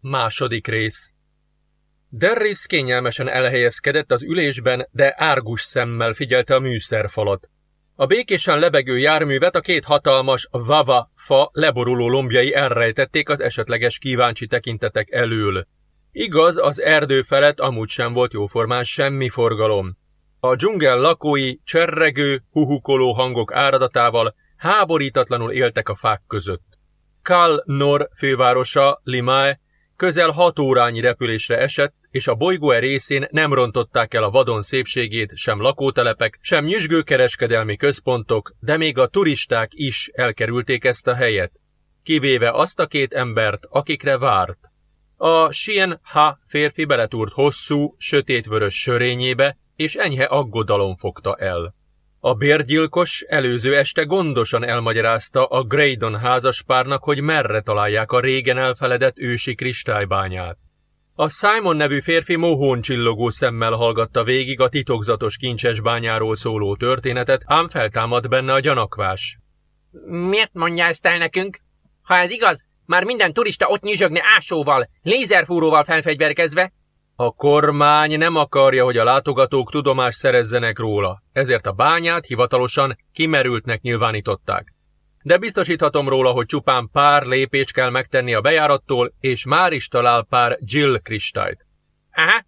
Második rész Derris kényelmesen elhelyezkedett az ülésben, de árgus szemmel figyelte a műszerfalat. A békésen lebegő járművet a két hatalmas vava fa leboruló lombjai elrejtették az esetleges kíváncsi tekintetek elől. Igaz, az erdő felett amúgy sem volt jóformán semmi forgalom. A dzsungel lakói cserregő, huhukoló hangok áradatával háborítatlanul éltek a fák között. Kal Nor fővárosa, Limae, közel hat órányi repülésre esett, és a bolygó e részén nem rontották el a vadon szépségét sem lakótelepek, sem nyüzsgő kereskedelmi központok, de még a turisták is elkerülték ezt a helyet, kivéve azt a két embert, akikre várt. A Sien Ha férfi beletúrt hosszú, sötétvörös sörényébe, és enyhe aggodalom fogta el. A bérgyilkos előző este gondosan elmagyarázta a Graydon házaspárnak, hogy merre találják a régen elfeledett ősi kristálybányát. A Simon nevű férfi mohón csillogó szemmel hallgatta végig a titokzatos kincses bányáról szóló történetet, ám feltámad benne a gyanakvás. Miért mondja ezt el nekünk? Ha ez igaz, már minden turista ott nyüzsögne ásóval, lézerfúróval felfegyverkezve, a kormány nem akarja, hogy a látogatók tudomást szerezzenek róla, ezért a bányát hivatalosan kimerültnek nyilvánították. De biztosíthatom róla, hogy csupán pár lépést kell megtenni a bejárattól, és már is talál pár Jill kristályt. Aha,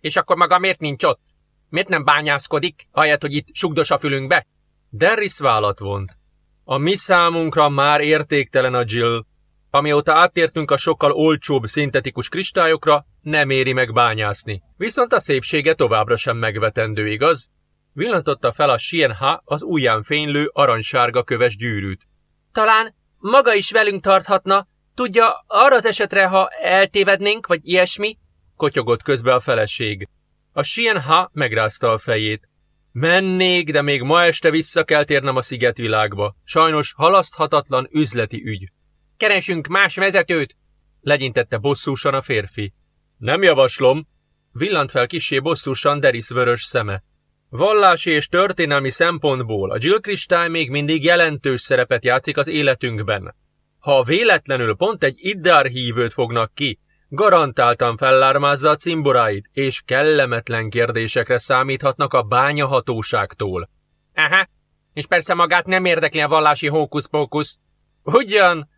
és akkor maga miért nincs ott? Miért nem bányászkodik, ahelyett, hogy itt sugdos a fülünkbe? Derris vállat vont. A mi számunkra már értéktelen a Jill, Amióta áttértünk a sokkal olcsóbb szintetikus kristályokra, nem éri meg bányászni. Viszont a szépsége továbbra sem megvetendő, igaz? Villantotta fel a Sienha az ujján fénylő aranysárga köves gyűrűt. Talán maga is velünk tarthatna, tudja, arra az esetre, ha eltévednénk, vagy ilyesmi? Kotyogott közbe a feleség. A Sienha megrázta a fejét. Mennék, de még ma este vissza kell térnem a szigetvilágba. Sajnos halaszthatatlan üzleti ügy. Keresünk más vezetőt! Legyintette bosszúsan a férfi. Nem javaslom, villant fel kisé bosszúsan Deris vörös szeme. Vallási és történelmi szempontból a Jill kristály még mindig jelentős szerepet játszik az életünkben. Ha véletlenül pont egy iddár hívőt fognak ki, garantáltan fellármázza a cimboráit, és kellemetlen kérdésekre számíthatnak a bányahatóságtól. Aha, és persze magát nem érdekli a vallási hókusz-pókusz. Ugyan,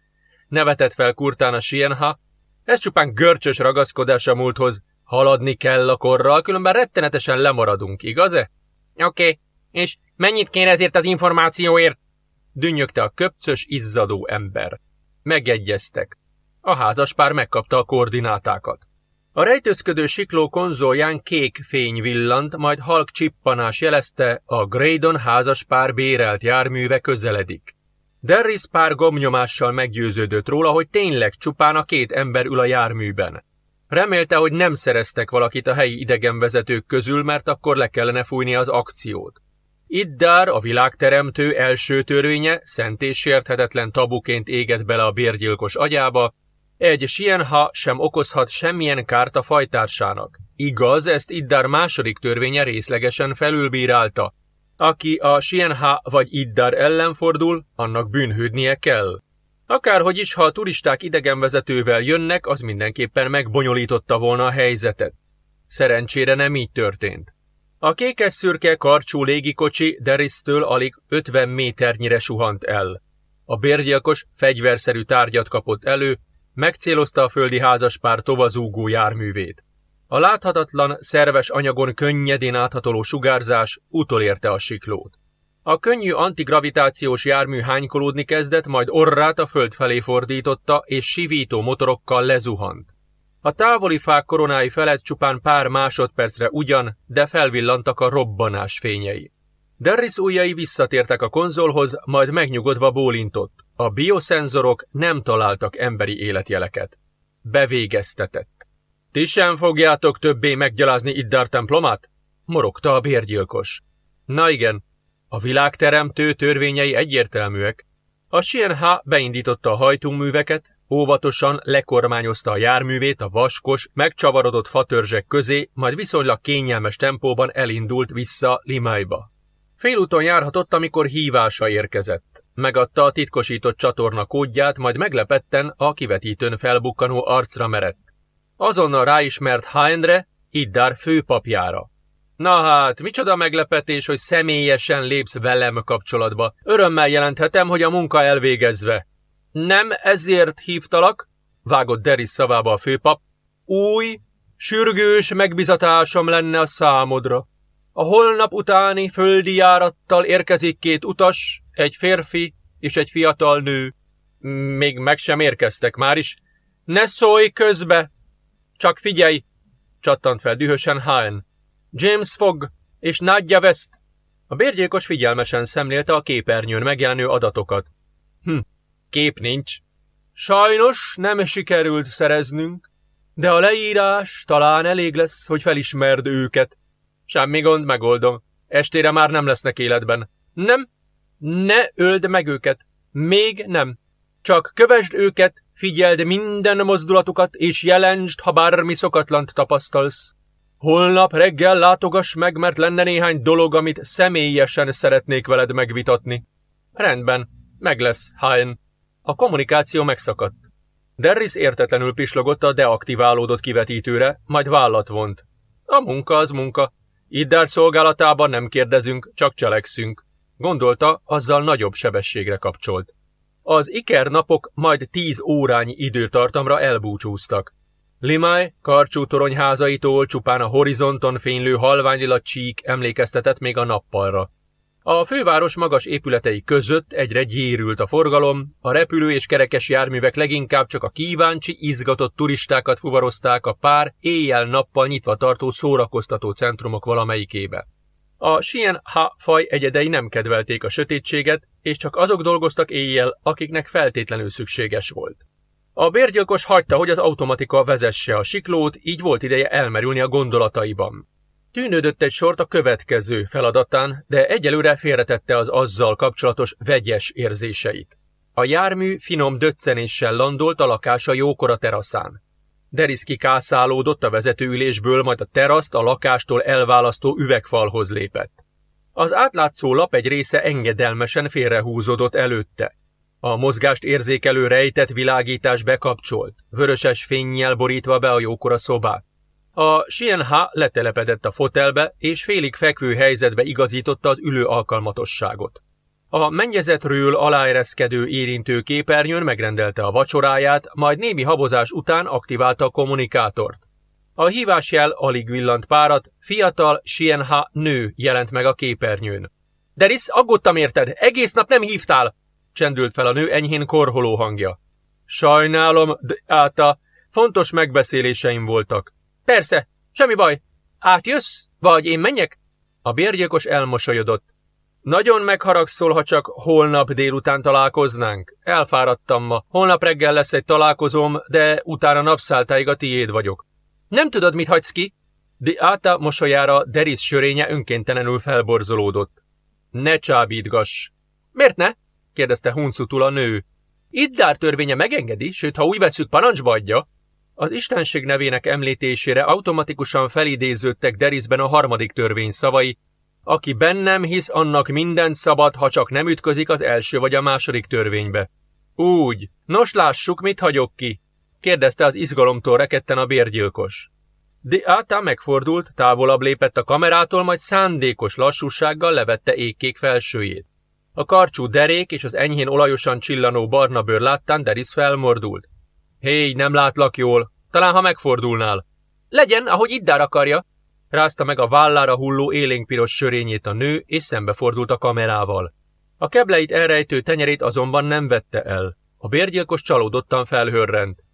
nevetett fel kurtán a Sienha. Ez csupán görcsös ragaszkodás a múlthoz. Haladni kell a korral, különben rettenetesen lemaradunk, igaz-e? Oké, okay. és mennyit kér ezért az információért? Dünnyögte a köpcös, izzadó ember. Megegyeztek. A házaspár megkapta a koordinátákat. A rejtőzködő sikló konzolján kék fény villant, majd halk csippanás jelezte, a Graydon házaspár bérelt járműve közeledik. Derris pár gomnyomással meggyőződött róla, hogy tényleg csupán a két ember ül a járműben. Remélte, hogy nem szereztek valakit a helyi idegenvezetők közül, mert akkor le kellene fújni az akciót. Iddár, a világteremtő első törvénye szent és sérthetetlen tabuként éget bele a bérgyilkos agyába, egy sienha sem okozhat semmilyen kárt a fajtársának. Igaz, ezt Iddár második törvénye részlegesen felülbírálta, aki a Sienha vagy Iddar ellen fordul, annak bűnhődnie kell. Akárhogy is, ha a turisták idegenvezetővel jönnek, az mindenképpen megbonyolította volna a helyzetet. Szerencsére nem így történt. A kékes-szürke karcsú légikocsi Derisztől alig 50 méternyire suhant el. A bérgyilkos fegyverszerű tárgyat kapott elő, megcélozta a földi házaspár tovazúgó járművét. A láthatatlan, szerves anyagon könnyedén áthatoló sugárzás utolérte a siklót. A könnyű antigravitációs jármű hánykolódni kezdett, majd orrát a föld felé fordította, és sivító motorokkal lezuhant. A távoli fák koronái felett csupán pár másodpercre ugyan, de felvillantak a robbanás fényei. Derris ujjai visszatértek a konzolhoz, majd megnyugodva bólintott. A bioszenzorok nem találtak emberi életjeleket. Bevégeztetett. Ti sem fogjátok többé meggyalázni Iddar templomát? Morogta a bérgyilkos. Na igen, a világteremtő törvényei egyértelműek. A Sienha beindította a hajtóműveket, óvatosan lekormányozta a járművét a vaskos, megcsavarodott fatörzsek közé, majd viszonylag kényelmes tempóban elindult vissza Limájba. Félúton járhatott, amikor hívása érkezett. Megadta a titkosított csatorna kódját, majd meglepetten a kivetítőn felbukkanó arcra merett. Azonnal ráismert Heinre, Iddár főpapjára. Na hát, micsoda meglepetés, hogy személyesen lépsz velem kapcsolatba. Örömmel jelenthetem, hogy a munka elvégezve. Nem ezért hívtalak, vágott Deris szavába a főpap. Új, sürgős megbizatásom lenne a számodra. A holnap utáni földi járattal érkezik két utas, egy férfi és egy fiatal nő. Még meg sem érkeztek már is. Ne szólj közbe! Csak figyelj! Csattant fel dühösen Haen. James Fogg és Nadja West. A bérgyilkos figyelmesen szemlélte a képernyőn megjelenő adatokat. Hm, kép nincs. Sajnos nem sikerült szereznünk, de a leírás talán elég lesz, hogy felismerd őket. Semmi gond, megoldom. Estére már nem lesznek életben. Nem, ne öld meg őket. Még nem. Csak kövesd őket, figyeld minden mozdulatukat, és jelentsd, ha bármi szokatlant tapasztalsz. Holnap reggel látogass meg, mert lenne néhány dolog, amit személyesen szeretnék veled megvitatni. Rendben, meg lesz, Hain. A kommunikáció megszakadt. Derris értetlenül pislogott a deaktiválódott kivetítőre, majd vállat vont. A munka az munka. Iddár szolgálatában nem kérdezünk, csak cselekszünk. Gondolta, azzal nagyobb sebességre kapcsolt. Az Iker napok majd tíz órányi időtartamra elbúcsúztak. Limay karcsú toronyházaitól csupán a horizonton fénylő halványila csík emlékeztetett még a nappalra. A főváros magas épületei között egyre gyérült a forgalom, a repülő és kerekes járművek leginkább csak a kíváncsi, izgatott turistákat fuvarozták a pár éjjel-nappal nyitva tartó szórakoztató centrumok valamelyikébe. A Sien Ha faj egyedei nem kedvelték a sötétséget, és csak azok dolgoztak éjjel, akiknek feltétlenül szükséges volt. A bérgyilkos hagyta, hogy az automatika vezesse a siklót, így volt ideje elmerülni a gondolataiban. Tűnődött egy sort a következő feladatán, de egyelőre félretette az azzal kapcsolatos vegyes érzéseit. A jármű finom döccenéssel landolt a lakása jókora teraszán. Deris kikászálódott a vezetőülésből, majd a teraszt a lakástól elválasztó üvegfalhoz lépett. Az átlátszó lap egy része engedelmesen félrehúzódott előtte. A mozgást érzékelő rejtett világítás bekapcsolt, vöröses fényjel borítva be a jókora szobát. A Sienha letelepedett a fotelbe, és félig fekvő helyzetbe igazította az ülő alkalmatosságot. A mennyezetről aláereszkedő érintő képernyőn megrendelte a vacsoráját, majd némi habozás után aktiválta a kommunikátort. A hívásjel alig villant párat, fiatal Sienha nő jelent meg a képernyőn. Deris, aggódtam érted, egész nap nem hívtál! csendült fel a nő enyhén korholó hangja. Sajnálom, de áta, fontos megbeszéléseim voltak. Persze, semmi baj. Átjössz? Vagy én menjek? A bérgyilkos elmosolyodott. Nagyon megharagszol, ha csak holnap délután találkoznánk. Elfáradtam ma. Holnap reggel lesz egy találkozóm, de utána napszáltáig a tiéd vagyok. Nem tudod, mit hagysz ki? De Áta mosolyára Deris sörénye önkéntelenül felborzolódott. Ne csábítgass. Miért ne? kérdezte huncutul a nő. Iddár törvénye megengedi, sőt, ha úgy veszük, parancsba adja. Az istenség nevének említésére automatikusan felidéződtek Derisben a harmadik törvény szavai, aki bennem hisz, annak mindent szabad, ha csak nem ütközik az első vagy a második törvénybe. Úgy, nos lássuk, mit hagyok ki, kérdezte az izgalomtól reketten a bérgyilkos. De Áta megfordult, távolabb lépett a kamerától, majd szándékos lassúsággal levette ékkék felsőjét. A karcsú derék és az enyhén olajosan csillanó barna bőr láttán Deris felmordult. Hé, nem látlak jól. Talán, ha megfordulnál. Legyen, ahogy Iddár akarja. Rázta meg a vállára hulló élénkpiros sörényét a nő, és szembefordult a kamerával. A kebleit elrejtő tenyerét azonban nem vette el. A bérgyilkos csalódottan felhörrent.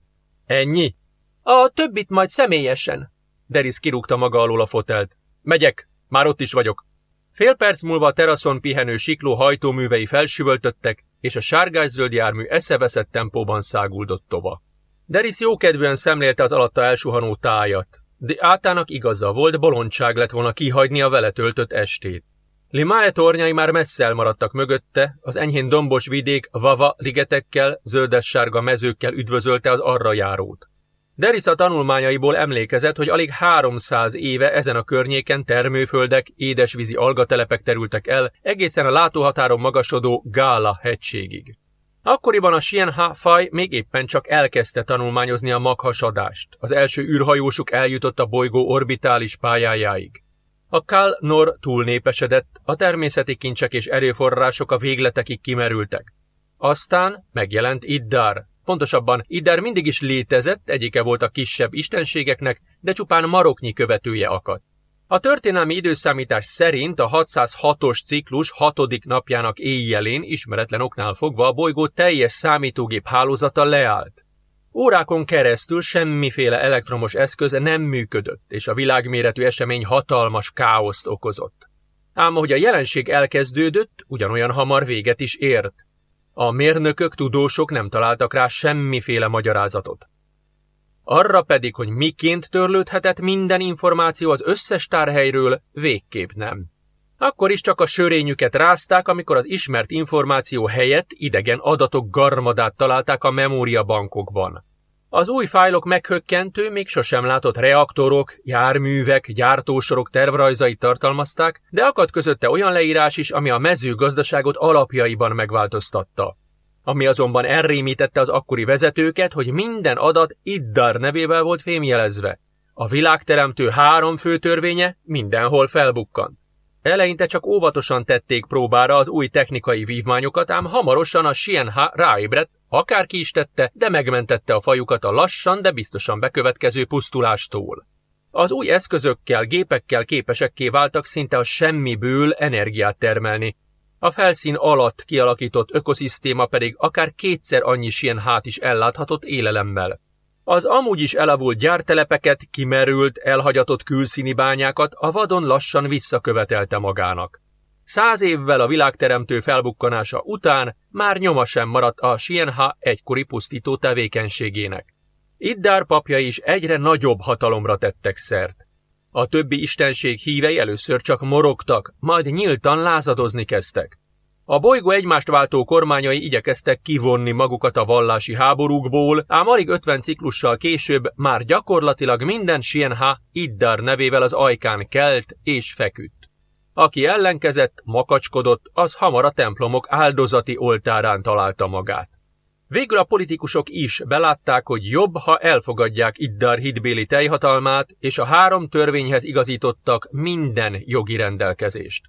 Ennyi? A többit majd személyesen. Deris kirúgta maga alól a fotelt. Megyek, már ott is vagyok. Fél perc múlva a teraszon pihenő sikló hajtóművei felsüvöltöttek, és a sárgás-zöld jármű eszeveszett tempóban száguldott tova. Deris jókedvűen szemlélte az alatta elsuhanó tájat, de átának igaza volt, bolondság lett volna kihagyni a vele töltött estét. Limae tornyai már messze elmaradtak mögötte, az enyhén dombos vidék vava ligetekkel, zöldes-sárga mezőkkel üdvözölte az arra járót. Deris a tanulmányaiból emlékezett, hogy alig 300 éve ezen a környéken termőföldek, édesvízi algatelepek terültek el, egészen a látóhatáron magasodó Gála hegységig. Akkoriban a Sienha faj még éppen csak elkezdte tanulmányozni a maghasadást. Az első űrhajósuk eljutott a bolygó orbitális pályájáig. A Kal Nor túlnépesedett, a természeti kincsek és erőforrások a végletekig kimerültek. Aztán megjelent Iddar. Pontosabban Iddar mindig is létezett, egyike volt a kisebb istenségeknek, de csupán maroknyi követője akadt. A történelmi időszámítás szerint a 606-os ciklus hatodik napjának éjjelén ismeretlen oknál fogva a bolygó teljes számítógép hálózata leállt. Órákon keresztül semmiféle elektromos eszköz nem működött, és a világméretű esemény hatalmas káoszt okozott. Ám ahogy a jelenség elkezdődött, ugyanolyan hamar véget is ért. A mérnökök, tudósok nem találtak rá semmiféle magyarázatot. Arra pedig, hogy miként törlődhetett minden információ az összes tárhelyről, végképp nem. Akkor is csak a sörényüket rázták, amikor az ismert információ helyett idegen adatok garmadát találták a memóriabankokban. Az új fájlok meghökkentő, még sosem látott reaktorok, járművek, gyártósorok tervrajzait tartalmazták, de akadt közötte olyan leírás is, ami a mezőgazdaságot alapjaiban megváltoztatta ami azonban elrémítette az akkori vezetőket, hogy minden adat Iddar nevével volt fémjelezve. A világteremtő három fő törvénye mindenhol felbukkant. Eleinte csak óvatosan tették próbára az új technikai vívmányokat, ám hamarosan a Sienha ráébredt, akárki is tette, de megmentette a fajukat a lassan, de biztosan bekövetkező pusztulástól. Az új eszközökkel, gépekkel képesekké váltak szinte a semmiből energiát termelni, a felszín alatt kialakított ökoszisztéma pedig akár kétszer annyi hát is elláthatott élelemmel. Az amúgy is elavult gyártelepeket, kimerült, elhagyatott külszíni bányákat a vadon lassan visszakövetelte magának. Száz évvel a világteremtő felbukkanása után már nyoma sem maradt a Sienha egykori pusztító tevékenységének. Iddár papja is egyre nagyobb hatalomra tettek szert. A többi istenség hívei először csak morogtak, majd nyíltan lázadozni kezdtek. A bolygó egymást váltó kormányai igyekeztek kivonni magukat a vallási háborúkból, ám alig 50 ciklussal később már gyakorlatilag minden Sienha Iddar nevével az ajkán kelt és feküdt. Aki ellenkezett, makacskodott, az hamar a templomok áldozati oltárán találta magát. Végül a politikusok is belátták, hogy jobb, ha elfogadják Iddar hitbéli teljhatalmát, és a három törvényhez igazítottak minden jogi rendelkezést.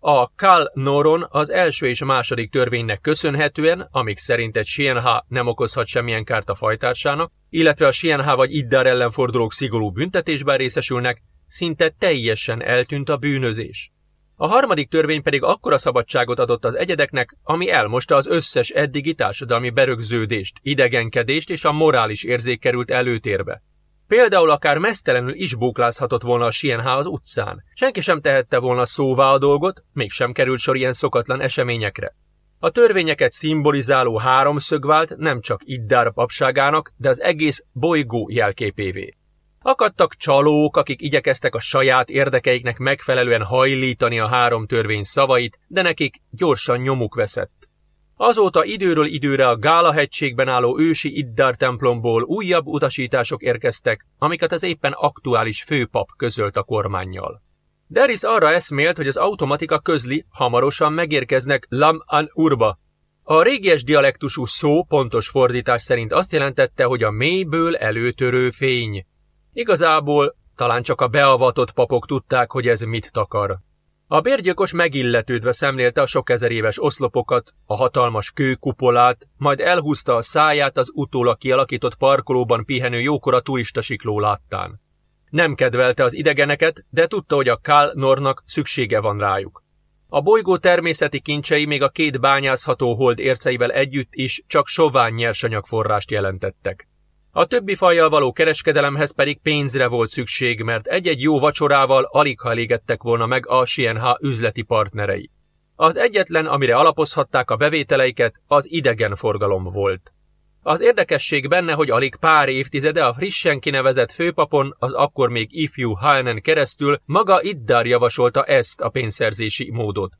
A Kal Noron az első és második törvénynek köszönhetően, amik szerint egy Sienha nem okozhat semmilyen kárt a fajtársának, illetve a Sienha vagy Iddar ellen fordulók szigorú büntetésben részesülnek, szinte teljesen eltűnt a bűnözés. A harmadik törvény pedig akkora szabadságot adott az egyedeknek, ami elmosta az összes eddigi társadalmi berögződést, idegenkedést és a morális érzék került előtérbe. Például akár mesztelenül is bóklázhatott volna a Sienhá az utcán. Senki sem tehette volna szóvá a dolgot, mégsem került sor ilyen szokatlan eseményekre. A törvényeket szimbolizáló háromszög vált nem csak Iddár papságának, de az egész bolygó jelképévé. Akadtak csalók, akik igyekeztek a saját érdekeiknek megfelelően hajlítani a három törvény szavait, de nekik gyorsan nyomuk veszett. Azóta időről időre a Gála hegységben álló ősi Iddar templomból újabb utasítások érkeztek, amiket az éppen aktuális főpap közölt a kormányjal. Deris arra eszmélt, hogy az automatika közli, hamarosan megérkeznek Lam an Urba. A régies dialektusú szó pontos fordítás szerint azt jelentette, hogy a mélyből előtörő fény. Igazából talán csak a beavatott papok tudták, hogy ez mit takar. A bérgyilkos megilletődve szemlélte a sok ezer éves oszlopokat, a hatalmas kőkupolát, majd elhúzta a száját az utólag kialakított parkolóban pihenő jókora turistasikló láttán. Nem kedvelte az idegeneket, de tudta, hogy a Kál Nornak szüksége van rájuk. A bolygó természeti kincsei még a két bányázható hold érceivel együtt is csak sovány nyersanyagforrást jelentettek. A többi fajjal való kereskedelemhez pedig pénzre volt szükség, mert egy-egy jó vacsorával alig ha elégettek volna meg a Sienha üzleti partnerei. Az egyetlen, amire alapozhatták a bevételeiket, az idegenforgalom volt. Az érdekesség benne, hogy alig pár évtizede a frissen kinevezett főpapon, az akkor még ifjú Halnen keresztül maga Iddar javasolta ezt a pénzszerzési módot.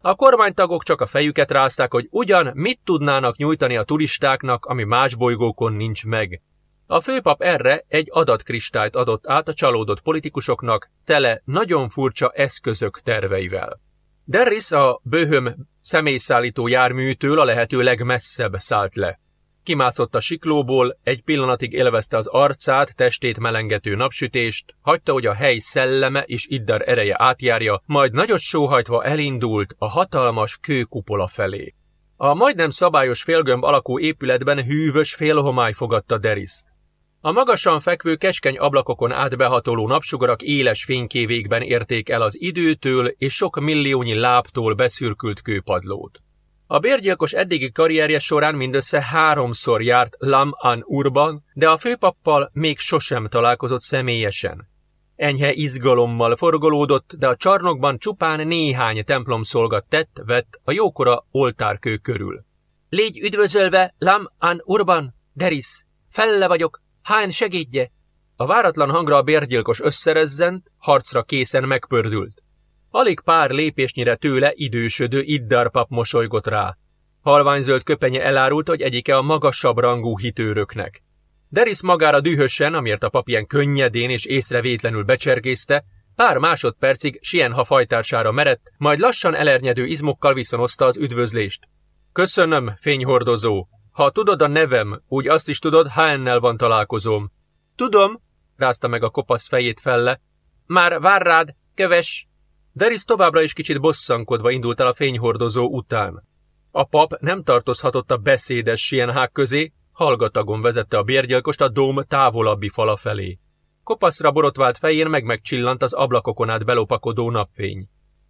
A kormánytagok csak a fejüket rázták, hogy ugyan mit tudnának nyújtani a turistáknak, ami más bolygókon nincs meg. A főpap erre egy adatkristályt adott át a csalódott politikusoknak, tele nagyon furcsa eszközök terveivel. Derris a böhöm személyszállító járműtől a lehető legmesszebb szállt le. Kimászott a siklóból, egy pillanatig élvezte az arcát, testét melengető napsütést, hagyta, hogy a hely szelleme és iddar ereje átjárja, majd nagyot sóhajtva elindult a hatalmas kőkupola felé. A majdnem szabályos félgömb alakú épületben hűvös félhomály fogadta Deriszt. A magasan fekvő keskeny ablakokon átbehatoló napsugarak éles fénykévékben érték el az időtől és sok milliónyi lábtól beszürkült kőpadlót. A bérgyilkos eddigi karrierje során mindössze háromszor járt Lam An Urban, de a főpappal még sosem találkozott személyesen. Enyhe izgalommal forgolódott, de a csarnokban csupán néhány templomszolgat tett, vett a jókora oltárkő körül. Légy üdvözölve, Lam An Urban, Deris! Felle vagyok, Hány segédje! A váratlan hangra a bérgyilkos összerezzent, harcra készen megpördült. Alig pár lépésnyire tőle idősödő iddarpap mosolygott rá. Halványzöld köpenye elárult, hogy egyike a magasabb rangú hitőröknek. Deris magára dühösen, amiért a pap ilyen könnyedén és észrevétlenül becsergészte, pár másodpercig Sienha fajtársára merett, majd lassan elernyedő izmokkal viszonozta az üdvözlést. Köszönöm, fényhordozó, ha tudod a nevem, úgy azt is tudod, HN-nel van találkozom. Tudom, rázta meg a kopasz fejét felle. Már vár rád, köves. Deris továbbra is kicsit bosszankodva indult el a fényhordozó után. A pap nem tartozhatott a beszédes sienhák közé, hallgatagon vezette a bérgyilkost a dóm távolabbi fala felé. Kopaszra borotvált fején meg megcsillant az ablakokon át belopakodó napfény.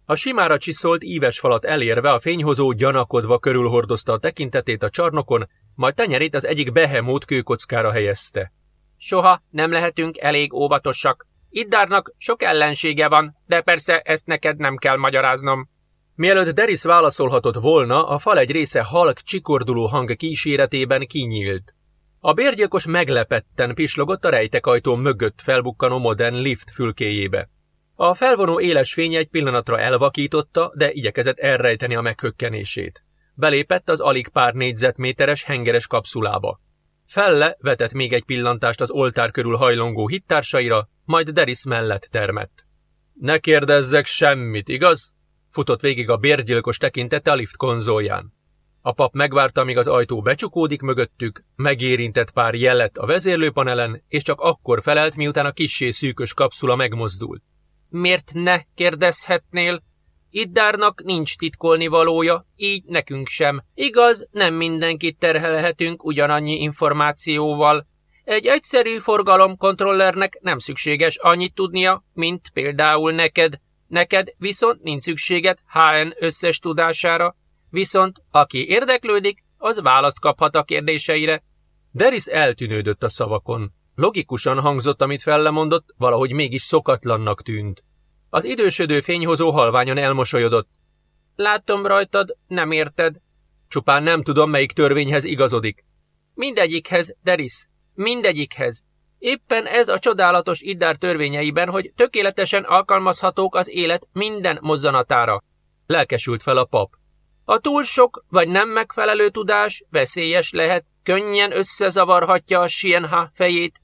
A simára csiszolt íves falat elérve a fényhozó gyanakodva körülhordozta a tekintetét a csarnokon, majd tenyerét az egyik behemót kőkockára helyezte. Soha nem lehetünk elég óvatosak. Iddárnak sok ellensége van, de persze ezt neked nem kell magyaráznom. Mielőtt Deris válaszolhatott volna, a fal egy része halk, csikorduló hang kíséretében kinyílt. A bérgyilkos meglepetten pislogott a rejtekajtó mögött felbukkanó modern lift fülkéjébe. A felvonó éles fény egy pillanatra elvakította, de igyekezett elrejteni a meghökkenését. Belépett az alig pár négyzetméteres hengeres kapszulába. Felle vetett még egy pillantást az oltár körül hajlongó hittársaira, majd Deris mellett termett. Ne kérdezzek semmit, igaz? Futott végig a bérgyilkos tekintete a lift konzolján. A pap megvárta, míg az ajtó becsukódik mögöttük, megérintett pár jelet a vezérlőpanelen, és csak akkor felelt, miután a kissé szűkös kapszula megmozdult. Miért ne kérdezhetnél? Iddárnak nincs titkolni valója, így nekünk sem. Igaz, nem mindenkit terhelhetünk ugyanannyi információval. Egy egyszerű forgalomkontrollernek nem szükséges annyit tudnia, mint például neked. Neked viszont nincs szükséged HN összes tudására, viszont aki érdeklődik, az választ kaphat a kérdéseire. Deris eltűnődött a szavakon. Logikusan hangzott, amit fellemondott, valahogy mégis szokatlannak tűnt. Az idősödő fényhozó halványan elmosolyodott. Látom rajtad, nem érted. Csupán nem tudom, melyik törvényhez igazodik. Mindegyikhez, Deris, mindegyikhez. Éppen ez a csodálatos iddár törvényeiben, hogy tökéletesen alkalmazhatók az élet minden mozzanatára. Lelkesült fel a pap. A túl sok vagy nem megfelelő tudás veszélyes lehet, könnyen összezavarhatja a Sienha fejét,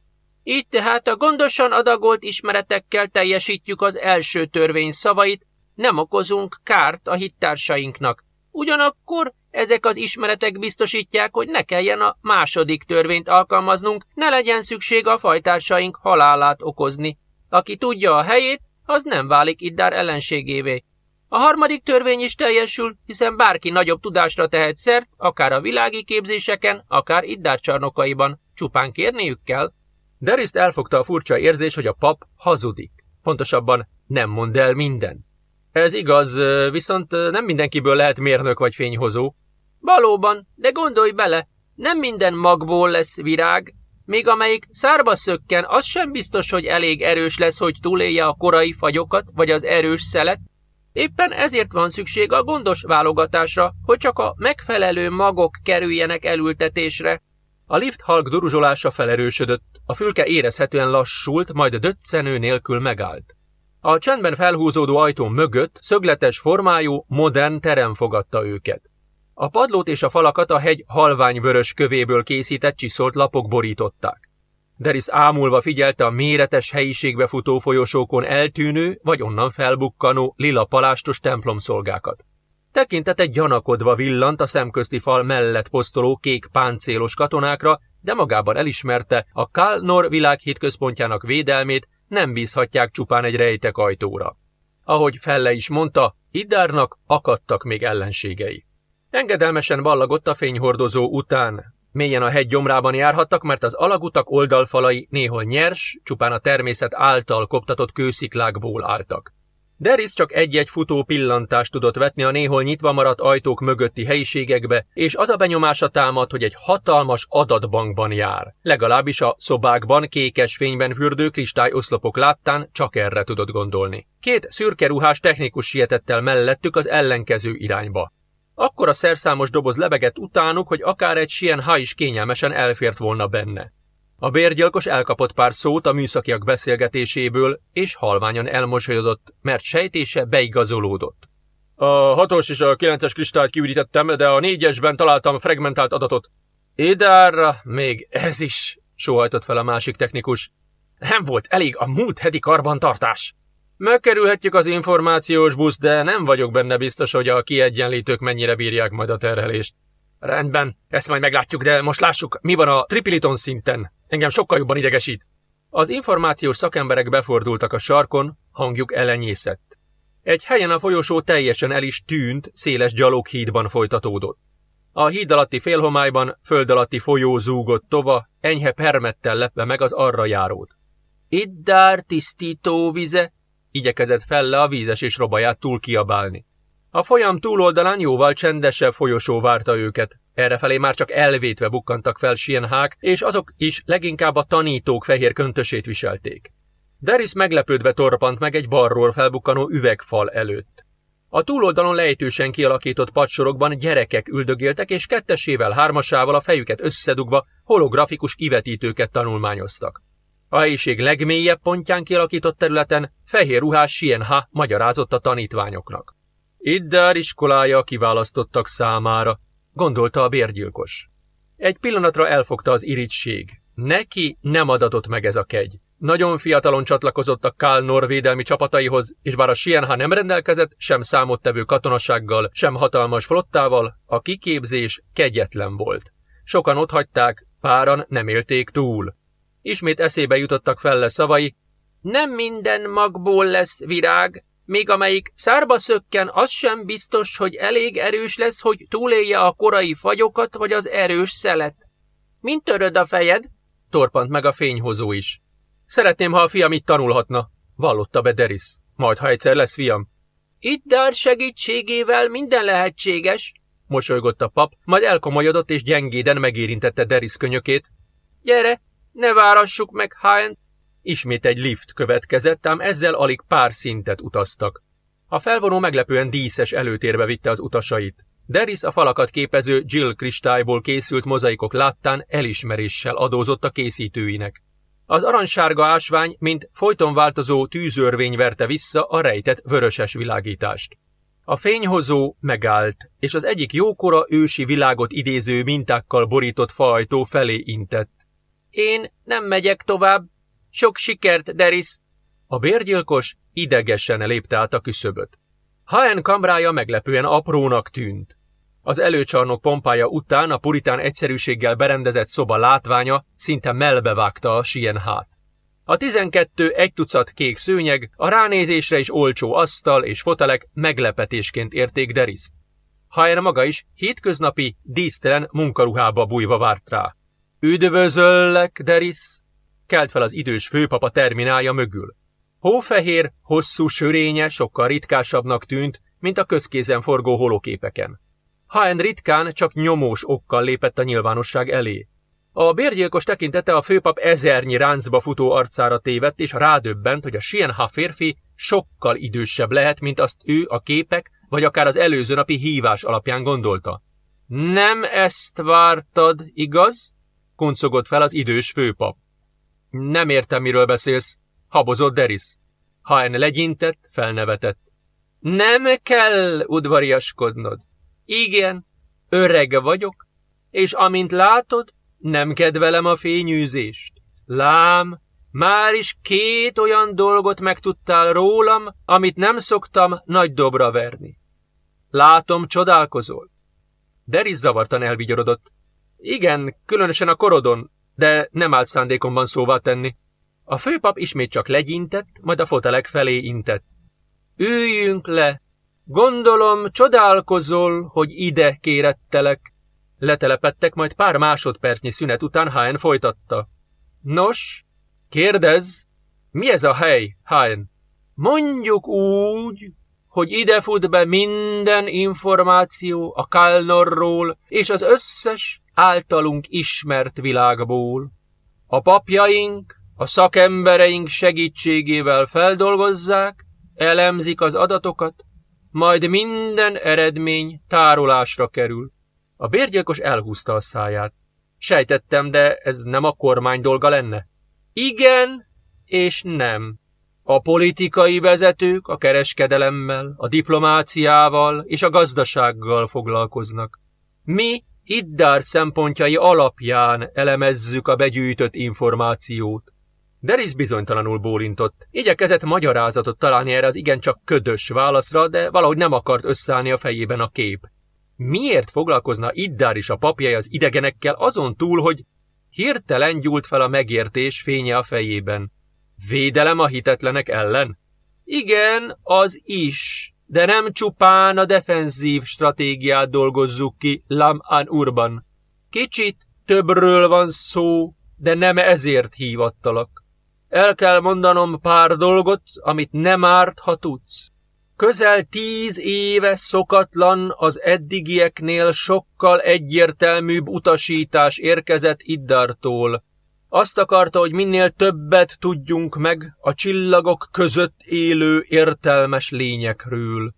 így tehát a gondosan adagolt ismeretekkel teljesítjük az első törvény szavait, nem okozunk kárt a hittársainknak. Ugyanakkor ezek az ismeretek biztosítják, hogy ne kelljen a második törvényt alkalmaznunk, ne legyen szükség a fajtársaink halálát okozni. Aki tudja a helyét, az nem válik Iddár ellenségévé. A harmadik törvény is teljesül, hiszen bárki nagyobb tudásra tehet szert, akár a világi képzéseken, akár Iddár csarnokaiban. Csupán kérniük kell. Deriszt elfogta a furcsa érzés, hogy a pap hazudik. Pontosabban nem mond el minden. Ez igaz, viszont nem mindenkiből lehet mérnök vagy fényhozó. Valóban, de gondolj bele, nem minden magból lesz virág, még amelyik szárba szökken, az sem biztos, hogy elég erős lesz, hogy túlélje a korai fagyokat, vagy az erős szelet. Éppen ezért van szükség a gondos válogatásra, hogy csak a megfelelő magok kerüljenek elültetésre. A lift halk duruzsolása felerősödött, a fülke érezhetően lassult, majd döccenő nélkül megállt. A csendben felhúzódó ajtó mögött szögletes formájú, modern terem fogadta őket. A padlót és a falakat a hegy halvány vörös kövéből készített csiszolt lapok borították. Deris ámulva figyelte a méretes helyiségbe futó folyosókon eltűnő, vagy onnan felbukkanó lila palástos templomszolgákat. Tekintete gyanakodva villant a szemközti fal mellett posztoló kék páncélos katonákra, de magában elismerte, a Kalnor világ hitközpontjának védelmét nem bízhatják csupán egy rejtek ajtóra. Ahogy Felle is mondta, Iddárnak akadtak még ellenségei. Engedelmesen ballagott a fényhordozó után. Mélyen a hegy gyomrában járhattak, mert az alagutak oldalfalai néhol nyers, csupán a természet által koptatott kősziklákból álltak. Deris csak egy-egy futó pillantást tudott vetni a néhol nyitva maradt ajtók mögötti helyiségekbe, és az a benyomása támad, hogy egy hatalmas adatbankban jár. Legalábbis a szobákban kékes fényben fürdő kristályoszlopok láttán csak erre tudott gondolni. Két szürke ruhás technikus sietett el mellettük az ellenkező irányba. Akkor a szerszámos doboz lebegett utánuk, hogy akár egy sien ha is kényelmesen elfért volna benne. A bérgyilkos elkapott pár szót a műszakiak beszélgetéséből, és halványan elmosolyodott, mert sejtése beigazolódott. A hatos és a kilences kristályt kiürítettem, de a négyesben találtam fragmentált adatot. Édárra még ez is, sóhajtott fel a másik technikus. Nem volt elég a múlt heti karbantartás. Megkerülhetjük az információs busz, de nem vagyok benne biztos, hogy a kiegyenlítők mennyire bírják majd a terhelést. Rendben, ezt majd meglátjuk, de most lássuk, mi van a tripiliton szinten. Engem sokkal jobban idegesít. Az információs szakemberek befordultak a sarkon, hangjuk elenyészett. Egy helyen a folyosó teljesen el is tűnt, széles gyaloghídban folytatódott. A híd alatti félhomályban föld alatti folyó zúgott tova, enyhe permettel lepve meg az arra járót. Iddár tisztító vize, igyekezett felle a vízes és robaját túl kiabálni. A folyam túloldalán jóval csendesebb folyosó várta őket. Errefelé már csak elvétve bukkantak fel sienhák, és azok is leginkább a tanítók fehér köntösét viselték. Deris meglepődve torpant meg egy balról felbukkanó üvegfal előtt. A túloldalon lejtősen kialakított padsorokban gyerekek üldögéltek, és kettesével, hármasával a fejüket összedugva holografikus kivetítőket tanulmányoztak. A helyiség legmélyebb pontján kialakított területen fehér ruhás Sienha magyarázott a tanítványoknak. Iddár iskolája kiválasztottak számára, gondolta a bérgyilkos. Egy pillanatra elfogta az irigység. Neki nem adatott meg ez a kegy. Nagyon fiatalon csatlakozott a Kál norvédelmi csapataihoz, és bár a Sienha nem rendelkezett sem számottevő katonasággal, sem hatalmas flottával, a kiképzés kegyetlen volt. Sokan otthagyták, páran nem élték túl. Ismét eszébe jutottak felle szavai, nem minden magból lesz virág, még amelyik szárba szökken, az sem biztos, hogy elég erős lesz, hogy túlélje a korai fagyokat vagy az erős szelet. Mint töröd a fejed? Torpant meg a fényhozó is. Szeretném, ha a fiam itt tanulhatna, vallotta be Deris. Majd, ha egyszer lesz fiam. Iddár segítségével minden lehetséges, mosolygott a pap, majd elkomolyodott és gyengéden megérintette Deris könyökét. Gyere, ne várassuk meg Hájent, Ismét egy lift következett, ám ezzel alig pár szintet utaztak. A felvonó meglepően díszes előtérbe vitte az utasait. Deris a falakat képező Jill kristályból készült mozaikok láttán elismeréssel adózott a készítőinek. Az aranysárga ásvány, mint folyton változó tűzörvény verte vissza a rejtett vöröses világítást. A fényhozó megállt, és az egyik jókora ősi világot idéző mintákkal borított faajtó felé intett. Én nem megyek tovább, sok sikert, Deris! A bérgyilkos idegesen lépte át a küszöböt. Haen kamrája meglepően aprónak tűnt. Az előcsarnok pompája után a puritán egyszerűséggel berendezett szoba látványa szinte melbevágta a sienhát. A tizenkettő egy tucat kék szőnyeg, a ránézésre is olcsó asztal és fotelek meglepetésként érték Deriszt. Haen maga is hétköznapi, dísztelen munkaruhába bújva várt rá. Üdvözöllek, Deris! Kelt fel az idős főpapa terminálja mögül. Hófehér, hosszú sörénye sokkal ritkásabbnak tűnt, mint a közkézen forgó holoképeken. Haen ritkán csak nyomós okkal lépett a nyilvánosság elé. A bérgyilkos tekintete a főpap ezernyi ráncba futó arcára tévedt, és rádöbbent, hogy a Sienha férfi sokkal idősebb lehet, mint azt ő a képek, vagy akár az előző napi hívás alapján gondolta. Nem ezt vártad, igaz? kuncogott fel az idős főpap. Nem értem, miről beszélsz, habozott Deris. Haen legyintett, felnevetett. Nem kell udvariaskodnod. Igen, öreg vagyok, és amint látod, nem kedvelem a fényűzést. Lám, már is két olyan dolgot megtudtál rólam, amit nem szoktam nagy dobra verni. Látom, csodálkozol. Deris zavartan elvigyorodott. Igen, különösen a korodon, de nem állt szándékomban szóvá tenni. A főpap ismét csak legyintett, majd a fotelek felé intett. Üljünk le! Gondolom, csodálkozol, hogy ide kérettelek. Letelepettek, majd pár másodpercnyi szünet után Haen folytatta. Nos, kérdezz, mi ez a hely, Haen? Mondjuk úgy, hogy ide fut be minden információ a Kalnorról és az összes általunk ismert világból. A papjaink, a szakembereink segítségével feldolgozzák, elemzik az adatokat, majd minden eredmény tárolásra kerül. A bérgyilkos elhúzta a száját. Sejtettem, de ez nem a kormány dolga lenne. Igen és nem. A politikai vezetők a kereskedelemmel, a diplomáciával és a gazdasággal foglalkoznak. Mi Iddár szempontjai alapján elemezzük a begyűjtött információt. Deris bizonytalanul bólintott. Igyekezett magyarázatot találni erre az igencsak ködös válaszra, de valahogy nem akart összeállni a fejében a kép. Miért foglalkozna Iddár is a papjai az idegenekkel azon túl, hogy hirtelen gyúlt fel a megértés fénye a fejében? Védelem a hitetlenek ellen? Igen, az is, de nem csupán a defenzív stratégiát dolgozzuk ki Lam An Urban. Kicsit többről van szó, de nem ezért hívattalak. El kell mondanom pár dolgot, amit nem árt, ha tudsz. Közel tíz éve szokatlan az eddigieknél sokkal egyértelműbb utasítás érkezett Iddartól. Azt akarta, hogy minél többet tudjunk meg a csillagok között élő értelmes lényekről.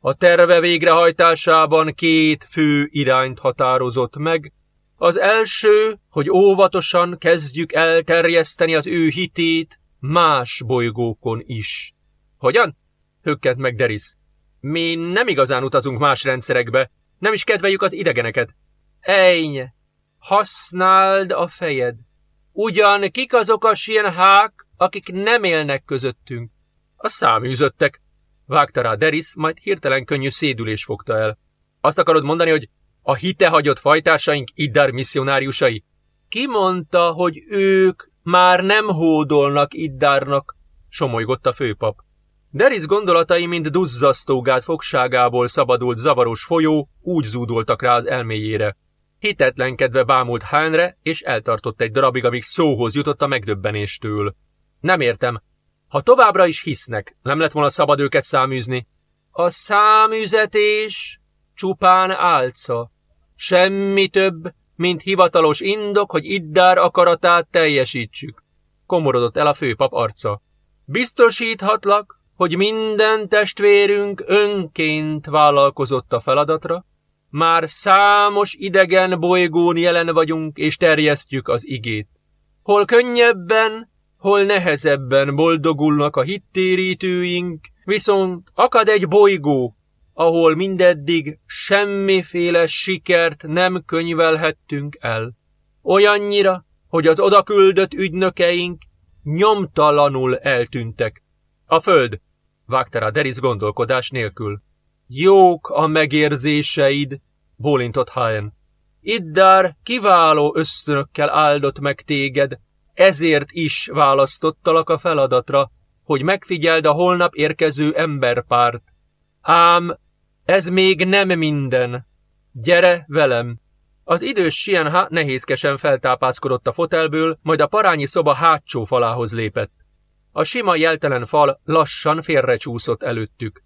A terve végrehajtásában két fő irányt határozott meg, az első, hogy óvatosan kezdjük el terjeszteni az ő hitét más bolygókon is. Hogyan? Hökkent meg Deris. Mi nem igazán utazunk más rendszerekbe, nem is kedveljük az idegeneket. Ejny, használd a fejed. Ugyan kik azok a sienhák, akik nem élnek közöttünk? A száműzöttek. Vágta rá Deris, majd hirtelen könnyű szédülés fogta el. Azt akarod mondani, hogy a hitehagyott fajtásaink Iddar misszionáriusai. Ki mondta, hogy ők már nem hódolnak Iddárnak? Somolygott a főpap. Deris gondolatai, mint duzzasztógát fogságából szabadult zavaros folyó, úgy zúdultak rá az elméjére. Hitetlenkedve bámult Hánre, és eltartott egy darabig, amíg szóhoz jutott a megdöbbenéstől. Nem értem. Ha továbbra is hisznek, nem lett volna szabad őket száműzni? A számüzetés csupán álca. Semmi több, mint hivatalos indok, hogy Iddár akaratát teljesítsük. Komorodott el a főpap arca. Biztosíthatlak, hogy minden testvérünk önként vállalkozott a feladatra, már számos idegen bolygón jelen vagyunk, és terjesztjük az igét. Hol könnyebben, hol nehezebben boldogulnak a hittérítőink, viszont akad egy bolygó, ahol mindeddig semmiféle sikert nem könyvelhettünk el. Olyannyira, hogy az odaküldött ügynökeink nyomtalanul eltűntek. A föld, vágta rá Deris gondolkodás nélkül. Jók a megérzéseid, bólintott Haen. Iddár kiváló ösztönökkel áldott meg téged, ezért is választottalak a feladatra, hogy megfigyeld a holnap érkező emberpárt. Ám ez még nem minden. Gyere velem! Az idős Sienha nehézkesen feltápászkodott a fotelből, majd a parányi szoba hátsó falához lépett. A sima jeltelen fal lassan félrecsúszott előttük.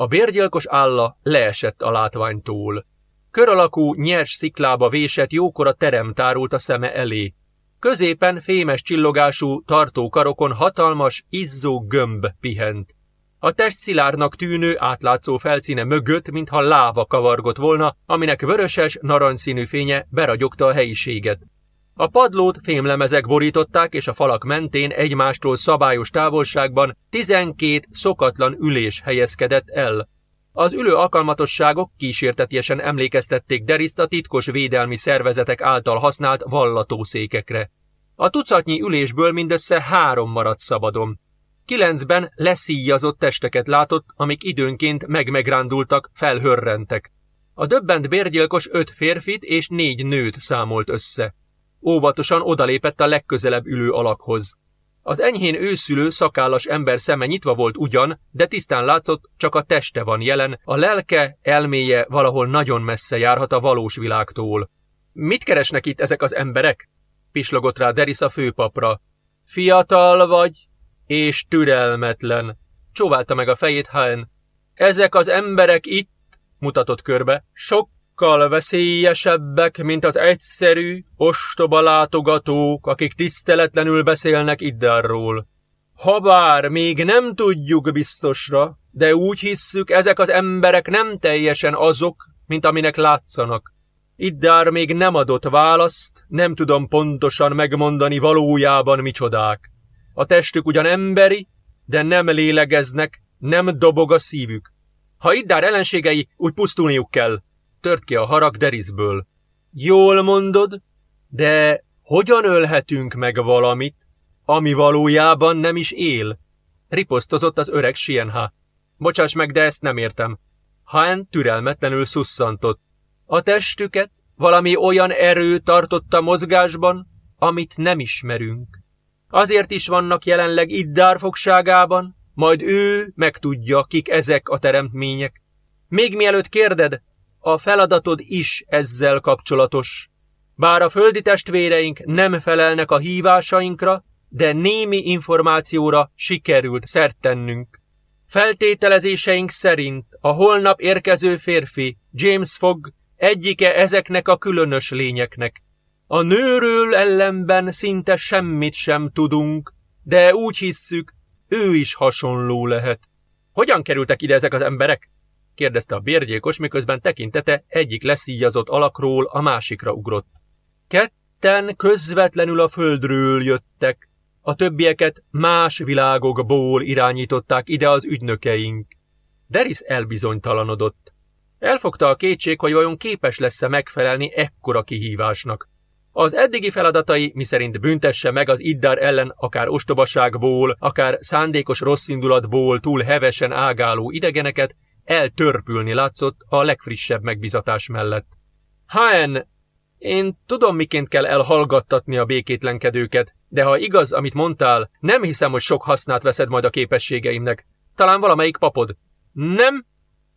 A bérgyilkos álla leesett a látványtól. Kör nyers sziklába vésett jókora terem tárult a szeme elé. Középen fémes csillogású, tartó karokon hatalmas, izzó gömb pihent. A test szilárnak tűnő, átlátszó felszíne mögött, mintha láva kavargott volna, aminek vöröses, narancsszínű fénye beragyogta a helyiséget. A padlót fémlemezek borították, és a falak mentén egymástól szabályos távolságban tizenkét szokatlan ülés helyezkedett el. Az ülő alkalmatosságok kísértetiesen emlékeztették Deriszt a titkos védelmi szervezetek által használt vallatószékekre. A tucatnyi ülésből mindössze három maradt szabadon. Kilencben leszíjazott testeket látott, amik időnként megmegrándultak, felhörrentek. A döbbent bérgyilkos öt férfit és négy nőt számolt össze. Óvatosan odalépett a legközelebb ülő alakhoz. Az enyhén őszülő, szakállas ember szeme nyitva volt ugyan, de tisztán látszott, csak a teste van jelen, a lelke, elméje valahol nagyon messze járhat a valós világtól. Mit keresnek itt ezek az emberek? Pislogott rá Deris a főpapra. Fiatal vagy, és türelmetlen. Csóválta meg a fejét Haen. Ezek az emberek itt, mutatott körbe, sokkal veszélyesebbek, mint az egyszerű, ostoba látogatók, akik tiszteletlenül beszélnek Iddarról. Habár még nem tudjuk biztosra, de úgy hisszük, ezek az emberek nem teljesen azok, mint aminek látszanak. Iddár még nem adott választ, nem tudom pontosan megmondani valójában micsodák. A testük ugyan emberi, de nem lélegeznek, nem dobog a szívük. Ha Iddár ellenségei, úgy pusztulniuk kell. Tört ki a harag Derisből. Jól mondod, de hogyan ölhetünk meg valamit, ami valójában nem is él? Riposztozott az öreg Sienha. Bocsáss meg, de ezt nem értem. Hán türelmetlenül szusszantott. A testüket valami olyan erő tartotta mozgásban, amit nem ismerünk. Azért is vannak jelenleg Iddár fogságában, majd ő megtudja, kik ezek a teremtmények. Még mielőtt kérded, a feladatod is ezzel kapcsolatos. Bár a földi testvéreink nem felelnek a hívásainkra, de némi információra sikerült szert tennünk. Feltételezéseink szerint a holnap érkező férfi, James Fogg, egyike ezeknek a különös lényeknek. A nőről ellenben szinte semmit sem tudunk, de úgy hisszük, ő is hasonló lehet. Hogyan kerültek ide ezek az emberek? Kérdezte a bérgyékos, miközben tekintete egyik leszíjazott alakról a másikra ugrott. Ketten közvetlenül a földről jöttek, a többieket más világokból irányították ide az ügynökeink. Deris elbizonytalanodott. Elfogta a kétség, hogy vajon képes lesz-e megfelelni ekkora kihívásnak. Az eddigi feladatai, miszerint büntesse meg az Iddar ellen akár ostobaságból, akár szándékos rosszindulatból túl hevesen ágáló idegeneket, eltörpülni látszott a legfrissebb megbizatás mellett. Haen, én tudom, miként kell elhallgattatni a békétlenkedőket, de ha igaz, amit mondtál, nem hiszem, hogy sok hasznát veszed majd a képességeimnek. Talán valamelyik papod. Nem?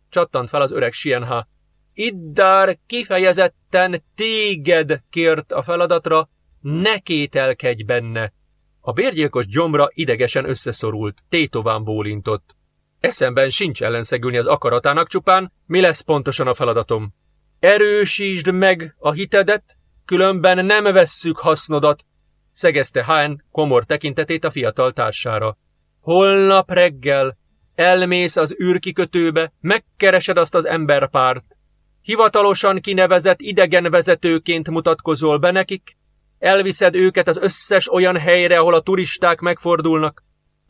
Csattant fel az öreg Sienha. Iddár kifejezetten téged kért a feladatra, ne kételkedj benne. A bérgyilkos gyomra idegesen összeszorult, tétován bólintott. Eszemben sincs ellenszegülni az akaratának csupán, mi lesz pontosan a feladatom. Erősítsd meg a hitedet, különben nem vesszük hasznodat, szegezte Hán komor tekintetét a fiatal társára. Holnap reggel elmész az űrkikötőbe, megkeresed azt az emberpárt. Hivatalosan kinevezett idegen vezetőként mutatkozol be nekik, elviszed őket az összes olyan helyre, ahol a turisták megfordulnak,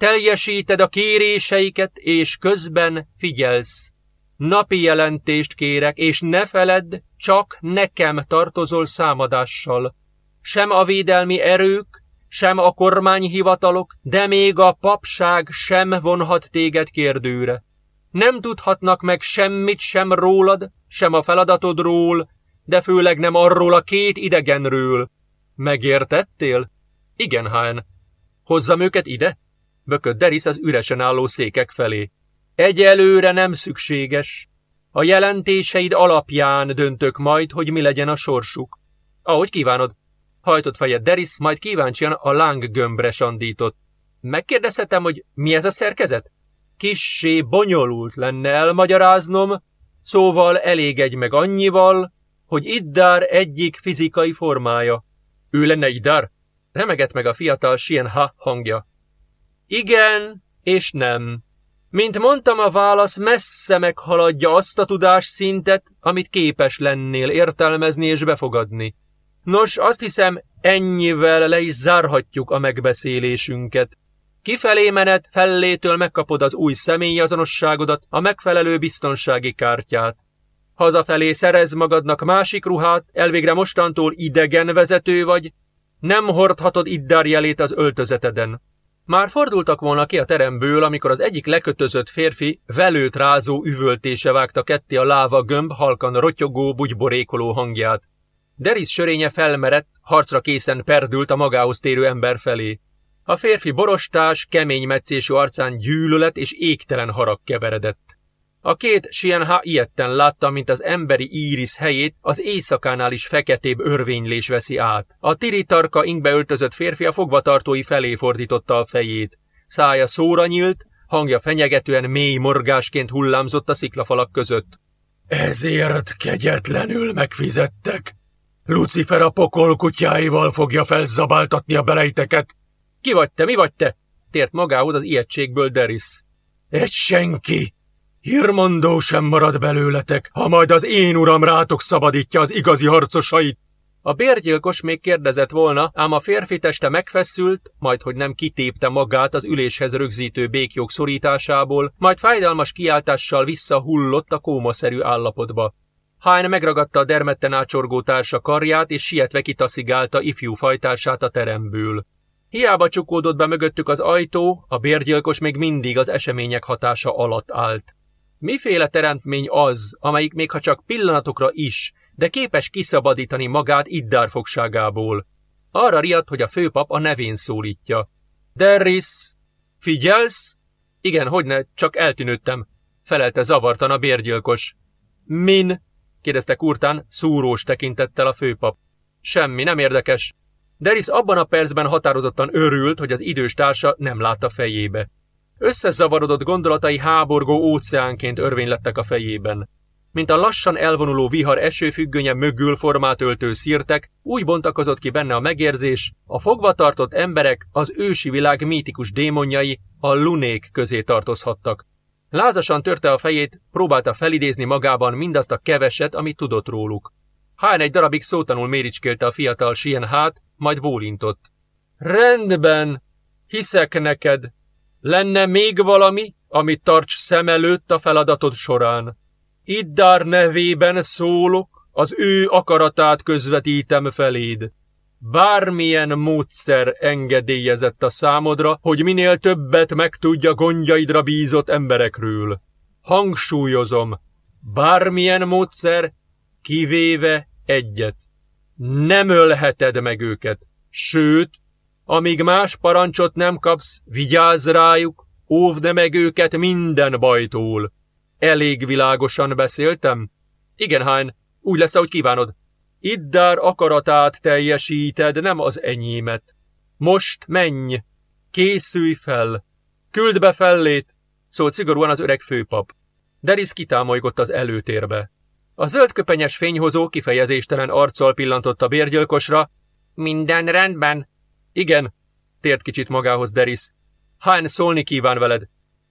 teljesíted a kéréseiket, és közben figyelsz. Napi jelentést kérek, és ne feledd, csak nekem tartozol számadással. Sem a védelmi erők, sem a kormányhivatalok, de még a papság sem vonhat téged kérdőre. Nem tudhatnak meg semmit sem rólad, sem a feladatodról, de főleg nem arról a két idegenről. Megértettél? Igen, Hán. Hozzam őket ide? Bökött Deris az üresen álló székek felé. Egyelőre nem szükséges. A jelentéseid alapján döntök majd, hogy mi legyen a sorsuk. Ahogy kívánod. Hajtott fejet Deris, majd kíváncsian a láng gömbre sandított. Megkérdezhetem, hogy mi ez a szerkezet? Kissé bonyolult lenne elmagyaráznom, szóval elégedj meg annyival, hogy Iddár egyik fizikai formája. Ő lenne Iddár? Remegett meg a fiatal Sienha hangja. Igen, és nem. Mint mondtam, a válasz messze meghaladja azt a tudásszintet, amit képes lennél értelmezni és befogadni. Nos, azt hiszem, ennyivel le is zárhatjuk a megbeszélésünket. Kifelé menet fellétől megkapod az új személyazonosságodat, a megfelelő biztonsági kártyát. Hazafelé szerez magadnak másik ruhát, elvégre mostantól idegen vezető vagy, Nem hordhatod Iddár jelét az öltözeteden. Már fordultak volna ki a teremből, amikor az egyik lekötözött férfi velőt rázó üvöltése vágta ketté a láva gömb halkan rotyogó, bugyborékoló hangját. Deris sörénye felmerett, harcra készen perdült a magához térő ember felé. A férfi borostás, kemény meccésű arcán gyűlölet és égtelen harag keveredett. A két Sienha ilyetten látta, mint az emberi íris helyét az éjszakánál is feketébb örvénylés veszi át. A tiritarka ingbe öltözött férfi a fogvatartói felé fordította a fejét. Szája szóra nyílt, hangja fenyegetően mély morgásként hullámzott a sziklafalak között. Ezért kegyetlenül megfizettek. Lucifer a pokol kutyáival fogja felzabáltatni a belejteket. Ki vagy te, mi vagy te? Tért magához az ijegységből Deris. Egy senki, Hírmondó sem marad belőletek, ha majd az én uram rátok szabadítja az igazi harcosait. A bérgyilkos még kérdezett volna, ám a férfi teste megfeszült, majd hogy nem kitépte magát az üléshez rögzítő békjog szorításából, majd fájdalmas kiáltással visszahullott a kómaszerű állapotba. Hán megragadta a dermedten ácsorgó társa karját, és sietve kitaszigálta ifjú fajtását a teremből. Hiába csukódott be mögöttük az ajtó, a bérgyilkos még mindig az események hatása alatt állt. Miféle teremtmény az, amelyik még ha csak pillanatokra is, de képes kiszabadítani magát Iddár fogságából? Arra riadt, hogy a főpap a nevén szólítja. Derris, figyelsz? Igen, hogyne, csak eltűnődtem, felelte zavartan a bérgyilkos. Min? kérdezte Kurtán szúrós tekintettel a főpap. Semmi, nem érdekes. Deris abban a percben határozottan örült, hogy az idős társa nem látta fejébe. Összezavarodott gondolatai háborgó óceánként örvénylettek a fejében. Mint a lassan elvonuló vihar esőfüggönye mögül formát öltő szírtek, úgy bontakozott ki benne a megérzés, a fogvatartott emberek az ősi világ mítikus démonjai, a lunék közé tartozhattak. Lázasan törte a fejét, próbálta felidézni magában mindazt a keveset, amit tudott róluk. Hán egy darabig szótanul méricskélte a fiatal Sien hát, majd bólintott. Rendben, hiszek neked, lenne még valami, amit tarts szem előtt a feladatod során. Iddár nevében szólok, az ő akaratát közvetítem feléd. Bármilyen módszer engedélyezett a számodra, hogy minél többet megtudja gondjaidra bízott emberekről. Hangsúlyozom, bármilyen módszer, kivéve egyet. Nem ölheted meg őket, sőt, amíg más parancsot nem kapsz, vigyázz rájuk, óvd meg őket minden bajtól. Elég világosan beszéltem? Igen, Hein, úgy lesz, ahogy kívánod. Iddár akaratát teljesíted, nem az enyémet. Most menj, készülj fel, küld be fellét, szólt szigorúan az öreg főpap. Deris kitámolygott az előtérbe. A zöldköpenyes fényhozó kifejezéstelen arccal pillantott a bérgyilkosra. Minden rendben, igen, tért kicsit magához Deris. Hán szólni kíván veled.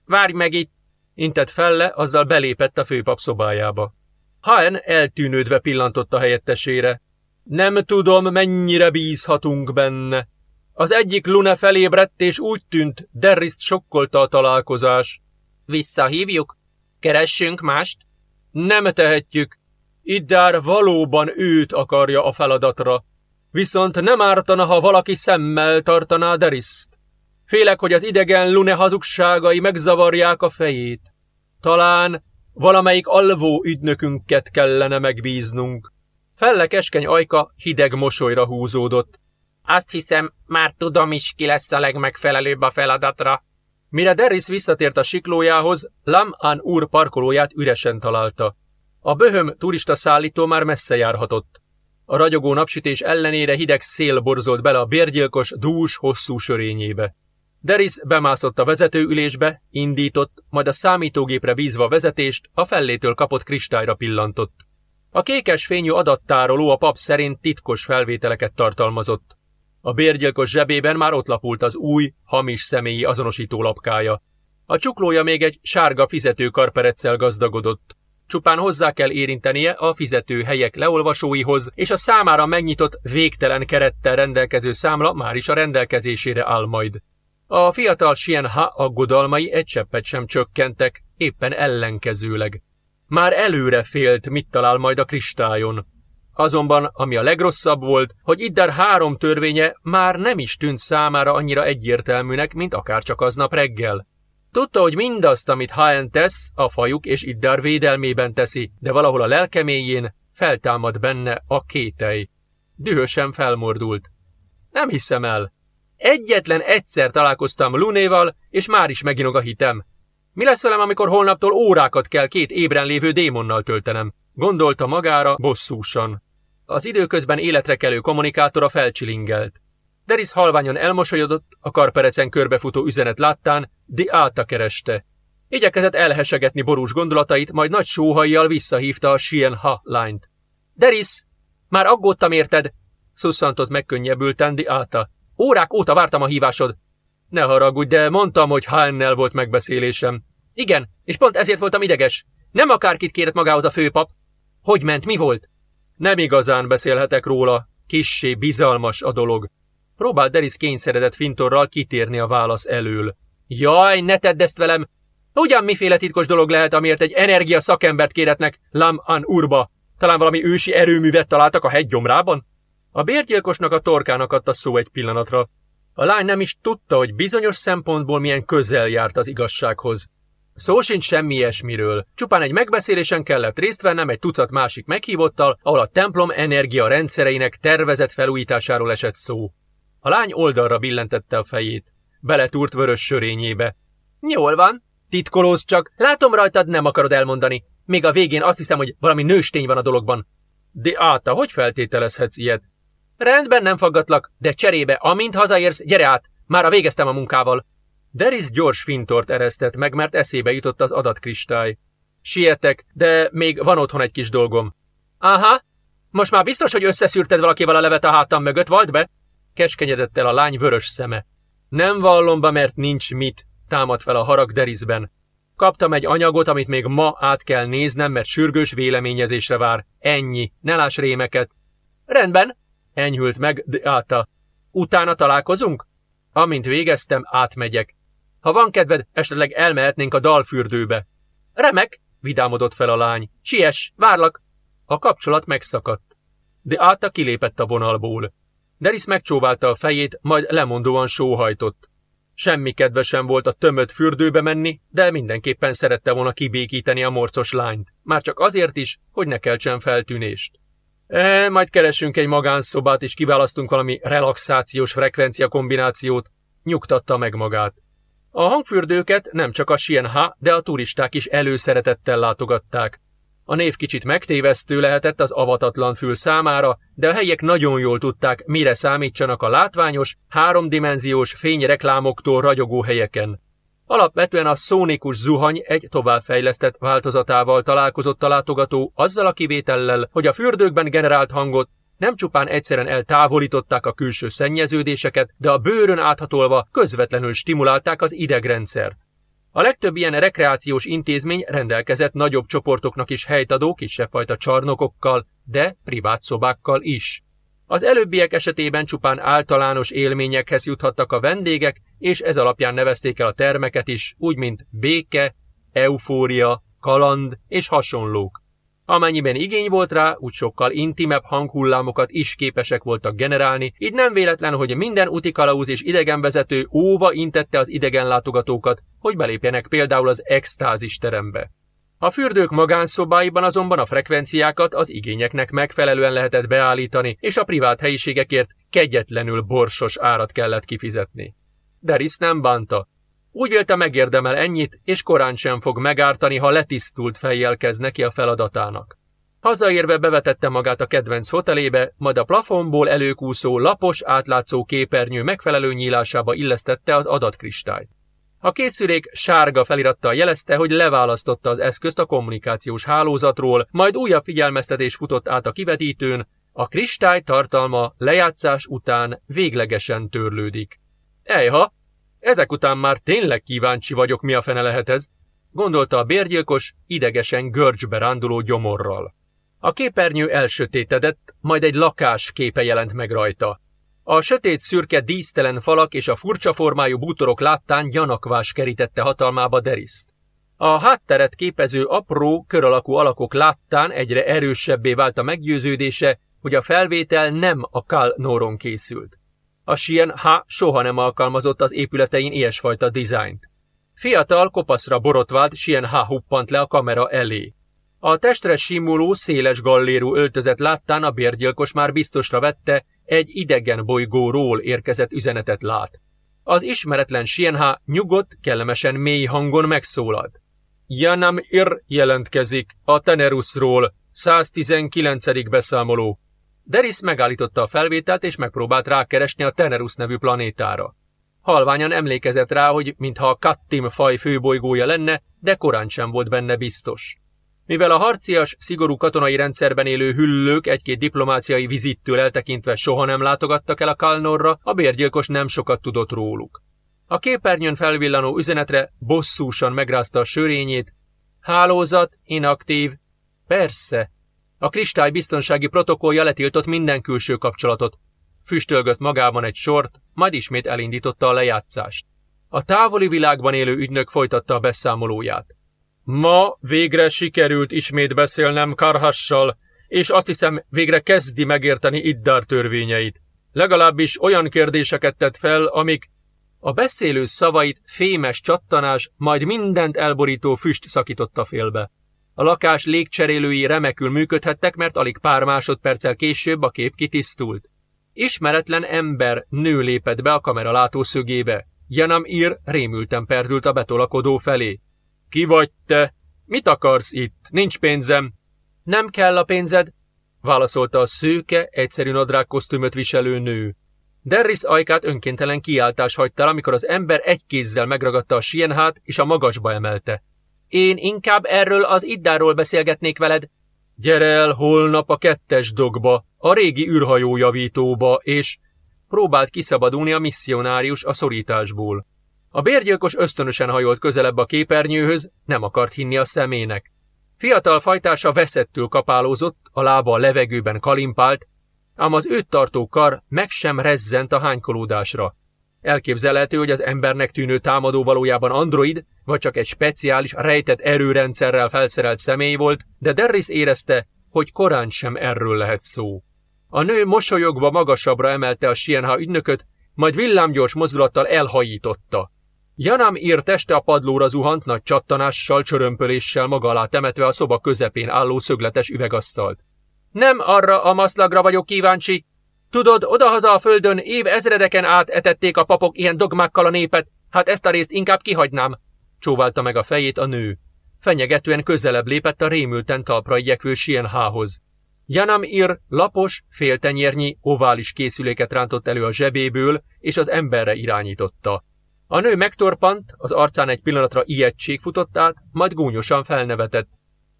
Várj meg itt! Intett felle, azzal belépett a főpap szobájába. Hán eltűnődve pillantott a helyettesére. Nem tudom, mennyire bízhatunk benne. Az egyik Lune felébredt, és úgy tűnt, Derriszt sokkolta a találkozás. Visszahívjuk? Keressünk mást? Nem tehetjük. Iddár valóban őt akarja a feladatra. Viszont nem ártana, ha valaki szemmel tartaná Deriszt. Félek, hogy az idegen Lune hazugságai megzavarják a fejét. Talán valamelyik alvó ügynökünket kellene megbíznunk. Felle keskeny ajka hideg mosolyra húzódott. Azt hiszem, már tudom is, ki lesz a legmegfelelőbb a feladatra. Mire Deris visszatért a siklójához, Lam-an úr parkolóját üresen találta. A böhöm turista szállító már messze járhatott. A ragyogó napsütés ellenére hideg szél borzolt bele a bérgyilkos, dús, hosszú sörényébe. Deris bemászott a vezetőülésbe, indított, majd a számítógépre bízva vezetést a fellétől kapott kristályra pillantott. A kékes fényű adattároló a pap szerint titkos felvételeket tartalmazott. A bérgyilkos zsebében már ott lapult az új, hamis személyi azonosító lapkája. A csuklója még egy sárga fizetőkarpereccel gazdagodott. Csupán hozzá kell érintenie a fizető helyek leolvasóihoz, és a számára megnyitott végtelen kerettel rendelkező számla már is a rendelkezésére áll majd. A fiatal Sien Ha aggodalmai egy cseppet sem csökkentek, éppen ellenkezőleg. Már előre félt, mit talál majd a kristályon. Azonban, ami a legrosszabb volt, hogy Iddar három törvénye már nem is tűnt számára annyira egyértelműnek, mint akár csak aznap reggel. Tudta, hogy mindazt, amit Haen tesz, a fajuk és Iddar védelmében teszi, de valahol a lelkeméjén feltámad benne a kétej. Dühösen felmordult. Nem hiszem el. Egyetlen egyszer találkoztam Lunéval, és már is meginog a hitem. Mi lesz velem, amikor holnaptól órákat kell két ébren lévő démonnal töltenem? Gondolta magára bosszúsan. Az időközben életre kelő kommunikátora felcsilingelt. Deris halványan elmosolyodott, a karperecen körbefutó üzenet láttán, Di Áta kereste. Igyekezett elhesegetni borús gondolatait, majd nagy sóhajjal visszahívta a Sien Ha lányt. Deris, már aggódtam érted, szusszantott megkönnyebbülten Di Áta. Órák óta vártam a hívásod. Ne haragudj, de mondtam, hogy Hánnel volt megbeszélésem. Igen, és pont ezért voltam ideges. Nem akárkit kérett magához a főpap. Hogy ment, mi volt? Nem igazán beszélhetek róla. Kissé bizalmas a dolog. Próbál Deris kényszeredett fintorral kitérni a válasz elől. Jaj, ne tedd ezt velem! Ugyan miféle titkos dolog lehet, amiért egy energia szakembert kéretnek Lam An Urba? Talán valami ősi erőművet találtak a hegygyomrában? A bérgyilkosnak a torkának adta szó egy pillanatra. A lány nem is tudta, hogy bizonyos szempontból milyen közel járt az igazsághoz. Szó sincs semmi ilyesmiről, csupán egy megbeszélésen kellett részt vennem egy tucat másik meghívottal, ahol a templom energia rendszereinek tervezett felújításáról esett szó. A lány oldalra billentette a fejét. Beletúrt vörös sörényébe. Jól van, titkolóz csak, látom rajtad, nem akarod elmondani. Még a végén azt hiszem, hogy valami nőstény van a dologban. De Áta, hogy feltételezhetsz ilyet? Rendben, nem faggatlak, de cserébe, amint hazaérsz, gyere át, már a végeztem a munkával. Deris gyors fintort eresztett meg, mert eszébe jutott az adatkristály. Sietek, de még van otthon egy kis dolgom. Aha, most már biztos, hogy összeszűrted valakivel a levet a hátam mögött, volt be? Keskenyedett el a lány vörös szeme. Nem vallom be, mert nincs mit, támad fel a harag Derisben. Kaptam egy anyagot, amit még ma át kell néznem, mert sürgős véleményezésre vár. Ennyi, ne láss rémeket. Rendben, Enyhült meg Deata. Utána találkozunk? Amint végeztem, átmegyek. Ha van kedved, esetleg elmehetnénk a dalfürdőbe. Remek, vidámodott fel a lány. Siess, várlak. A kapcsolat megszakadt. De Áta kilépett a vonalból. Deris megcsóválta a fejét, majd lemondóan sóhajtott. Semmi kedve sem volt a tömött fürdőbe menni, de mindenképpen szerette volna kibékíteni a morcos lányt. Már csak azért is, hogy ne keltsen feltűnést. E, majd keresünk egy magánszobát, és kiválasztunk valami relaxációs frekvencia kombinációt, nyugtatta meg magát. A hangfürdőket nem csak a Sienha, de a turisták is előszeretettel látogatták. A név kicsit megtévesztő lehetett az avatatlan fül számára, de a helyiek nagyon jól tudták, mire számítsanak a látványos, háromdimenziós fényreklámoktól ragyogó helyeken. Alapvetően a szónikus zuhany egy továbbfejlesztett változatával találkozott a látogató, azzal a kivétellel, hogy a fürdőkben generált hangot nem csupán egyszerűen eltávolították a külső szennyeződéseket, de a bőrön áthatolva közvetlenül stimulálták az idegrendszert. A legtöbb ilyen rekreációs intézmény rendelkezett nagyobb csoportoknak is helyt adó kisebb fajta csarnokokkal, de privát szobákkal is. Az előbbiek esetében csupán általános élményekhez juthattak a vendégek, és ez alapján nevezték el a termeket is, úgy mint béke, eufória, kaland és hasonlók. Amennyiben igény volt rá, úgy sokkal intimebb hanghullámokat is képesek voltak generálni, így nem véletlen, hogy minden utikalauz és idegenvezető óva intette az idegen látogatókat, hogy belépjenek például az extázis terembe. A fürdők magánszobáiban azonban a frekvenciákat az igényeknek megfelelően lehetett beállítani, és a privát helyiségekért kegyetlenül borsos árat kellett kifizetni. Deris nem bánta. Úgy vélte megérdemel ennyit, és korán sem fog megártani, ha letisztult fejjel kezd neki a feladatának. Hazaérve bevetette magát a kedvenc hotelébe, majd a plafonból előkúszó, lapos, átlátszó képernyő megfelelő nyílásába illesztette az adatkristályt. A készülék sárga felirattal jelezte, hogy leválasztotta az eszközt a kommunikációs hálózatról, majd újabb figyelmeztetés futott át a kivetítőn, a kristály tartalma lejátszás után véglegesen törlődik. Ejha, ezek után már tényleg kíváncsi vagyok, mi a fene lehet ez, gondolta a bérgyilkos, idegesen görcsbe ránduló gyomorral. A képernyő elsötétedett, majd egy lakás képe jelent meg rajta. A sötét szürke dísztelen falak és a furcsa formájú bútorok láttán gyanakvás kerítette hatalmába Deriszt. A hátteret képező apró, kör alakú alakok láttán egyre erősebbé vált a meggyőződése, hogy a felvétel nem a Kal Noron készült. A Sien H soha nem alkalmazott az épületein ilyesfajta dizájnt. Fiatal, kopaszra borotvált Sien H huppant le a kamera elé. A testre simuló, széles gallérú öltözet láttán a bérgyilkos már biztosra vette, egy idegen bolygóról érkezett üzenetet lát. Az ismeretlen Sienha nyugodt, kellemesen mély hangon megszólalt. Janam Ir jelentkezik a Tenerusról, 119. beszámoló. Deris megállította a felvételt és megpróbált rákeresni a Tenerus nevű planétára. Halványan emlékezett rá, hogy mintha a Kattim faj főbolygója lenne, de korán sem volt benne biztos. Mivel a harcias, szigorú katonai rendszerben élő hüllők egy-két diplomáciai vizittől eltekintve soha nem látogattak el a Kalnorra, a bérgyilkos nem sokat tudott róluk. A képernyőn felvillanó üzenetre bosszúsan megrázta a sörényét. Hálózat, inaktív. Persze. A kristály biztonsági protokollja letiltott minden külső kapcsolatot. Füstölgött magában egy sort, majd ismét elindította a lejátszást. A távoli világban élő ügynök folytatta a beszámolóját. Ma végre sikerült ismét beszélnem Karhassal, és azt hiszem végre kezdi megérteni Iddár törvényeit. Legalábbis olyan kérdéseket tett fel, amik a beszélő szavait fémes csattanás, majd mindent elborító füst szakította félbe. A lakás légcserélői remekül működhettek, mert alig pár másodperccel később a kép kitisztult. Ismeretlen ember, nő lépett be a kamera látószögébe. Janam Ir rémülten perdült a betolakodó felé. Ki vagy te? Mit akarsz itt? Nincs pénzem. Nem kell a pénzed, válaszolta a szőke, egyszerű nadrág kosztümöt viselő nő. Derris ajkát önkéntelen kiáltás hagyta, amikor az ember egy kézzel megragadta a sienhát és a magasba emelte. Én inkább erről az iddáról beszélgetnék veled. Gyere el holnap a kettes dogba, a régi űrhajójavítóba, és próbált kiszabadulni a misszionárius a szorításból. A bérgyilkos ösztönösen hajolt közelebb a képernyőhöz, nem akart hinni a szemének. Fiatal fajtása veszettül kapálózott, a lába a levegőben kalimpált, ám az őt tartó kar meg sem rezzent a hánykolódásra. Elképzelhető, hogy az embernek tűnő támadó valójában android, vagy csak egy speciális, rejtett erőrendszerrel felszerelt személy volt, de Derris érezte, hogy korán sem erről lehet szó. A nő mosolyogva magasabbra emelte a Sienha ügynököt, majd villámgyors mozdulattal elhajította. Janám ír teste a padlóra zuhant nagy csattanással, csörömpöléssel maga alá temetve a szoba közepén álló szögletes üvegasszalt. Nem arra a maszlagra vagyok kíváncsi. Tudod, odahaza a földön év ezredeken át etették a papok ilyen dogmákkal a népet, hát ezt a részt inkább kihagynám. Csóválta meg a fejét a nő. Fenyegetően közelebb lépett a rémülten talpra igyekvő Sienhához. Janam Ir lapos, féltenyérnyi, ovális készüléket rántott elő a zsebéből, és az emberre irányította. A nő megtorpant, az arcán egy pillanatra ijegység futott át, majd gúnyosan felnevetett.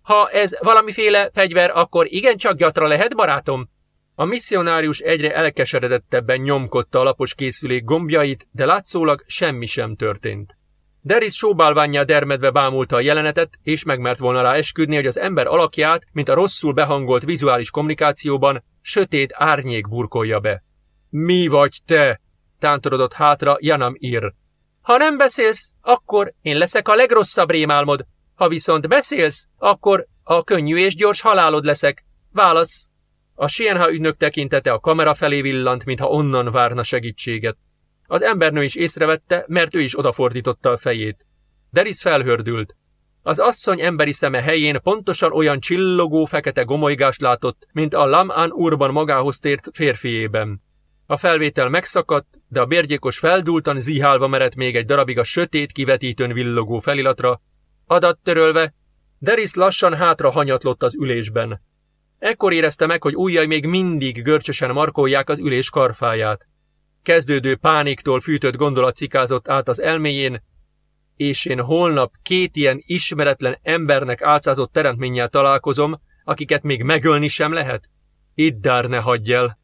Ha ez valamiféle fegyver, akkor igencsak gyatra lehet, barátom? A misszionárius egyre elkeseredettebben nyomkodta a lapos készülék gombjait, de látszólag semmi sem történt. Deris sóbálványjá dermedve bámulta a jelenetet, és megmert volna rá esküdni, hogy az ember alakját, mint a rosszul behangolt vizuális kommunikációban, sötét árnyék burkolja be. Mi vagy te? tántorodott hátra Janam Ir. Ha nem beszélsz, akkor én leszek a legrosszabb rémálmod. Ha viszont beszélsz, akkor a könnyű és gyors halálod leszek. Válasz. A Sienha ügynök tekintete a kamera felé villant, mintha onnan várna segítséget. Az embernő is észrevette, mert ő is odafordította a fejét. Deris felhördült. Az asszony emberi szeme helyén pontosan olyan csillogó fekete gomolygást látott, mint a Lamán úrban magához tért férfiében. A felvétel megszakadt, de a bérgyékos feldúltan zihálva merett még egy darabig a sötét kivetítőn villogó felilatra. Adat törölve, Deris lassan hátra hanyatlott az ülésben. Ekkor érezte meg, hogy ujjai még mindig görcsösen markolják az ülés karfáját. Kezdődő pániktól fűtött gondolat cikázott át az elméjén, és én holnap két ilyen ismeretlen embernek álcázott teremtménnyel találkozom, akiket még megölni sem lehet? Iddár ne hagyj el!